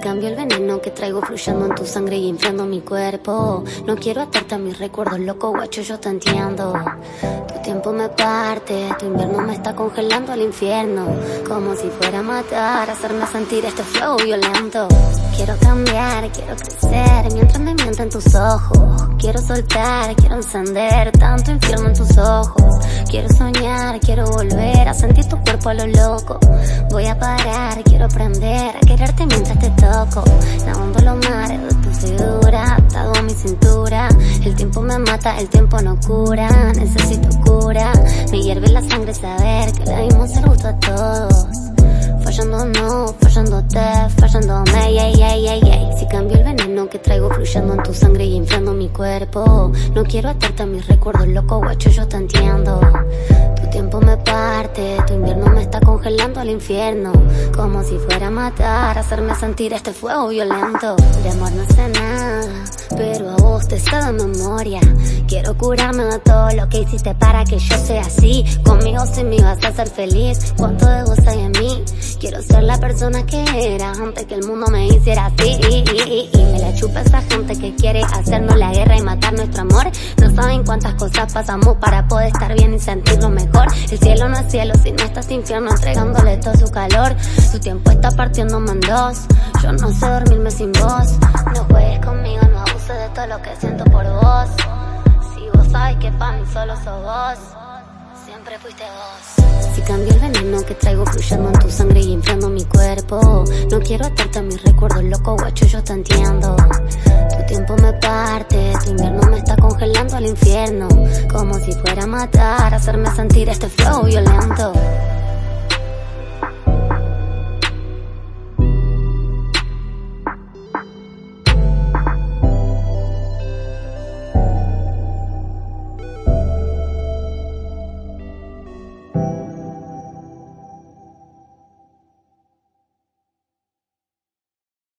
cambio el veneno que traigo fluyendo en tu sangre y inflando mi cuerpo. No quiero atarte a mis recuerdos, loco guacho, yo te entiendo. Tu tiempo me parte, tu invierno me está congelando al infierno. Como si fuera a matar, hacerme sentir este flow violento. Quiero cambiar, quiero crecer, mientras me mienten tus ojos. Quiero soltar, quiero encender tanto infierno en tus ojos. Quiero soñar, quiero volver a sentir tu cuerpo a lo loco. Voy a parar, quiero aprender a quererte mientras te toco. Nadando los mares de tu figura, atado a mi cintura. El tiempo me mata, el tiempo no cura. Necesito cura. Me hierve la sangre saber que le dimos el gusto a todos. Fallando no, fallándote, fallándome, yeah, yeah, yeah, traigo fluyendo en tu sangre y inflando mi cuerpo. No quiero atarte a mis recuerdos, loco guacho, yo te entiendo. Tu tiempo me parte, tu invierno me está congelando al infierno. Como si fuera a matar, hacerme sentir este fuego violento. De amor no sé nada, pero a vos te sé de memoria. Quiero curarme de todo lo que hiciste para que yo sea así. Conmigo si me vas a ser feliz, cuánto de vos hay en mí. Quiero ser la persona que era antes que el mundo me hiciera así. Y, me la chupa esa gente que quiere hacernos la guerra y matar nuestro amor. No saben cuántas cosas pasamos para poder estar bien y sentirlo mejor. El cielo no es cielo si no estás infierno entregándole todo su calor. Tu tiempo está partiéndome en dos. Yo no sé dormirme sin vos. No juegues conmigo, no abuses de todo lo que siento por vos. Para mí solo sos vos. Siempre fuiste vos. Si cambio el veneno que traigo fluyendo en tu sangre y inflando mi cuerpo. No quiero atarte a mis recuerdos, loco guacho, yo te entiendo. Tu tiempo me parte, tu invierno me está congelando al infierno. Como si fuera a matar, hacerme sentir este flow violento.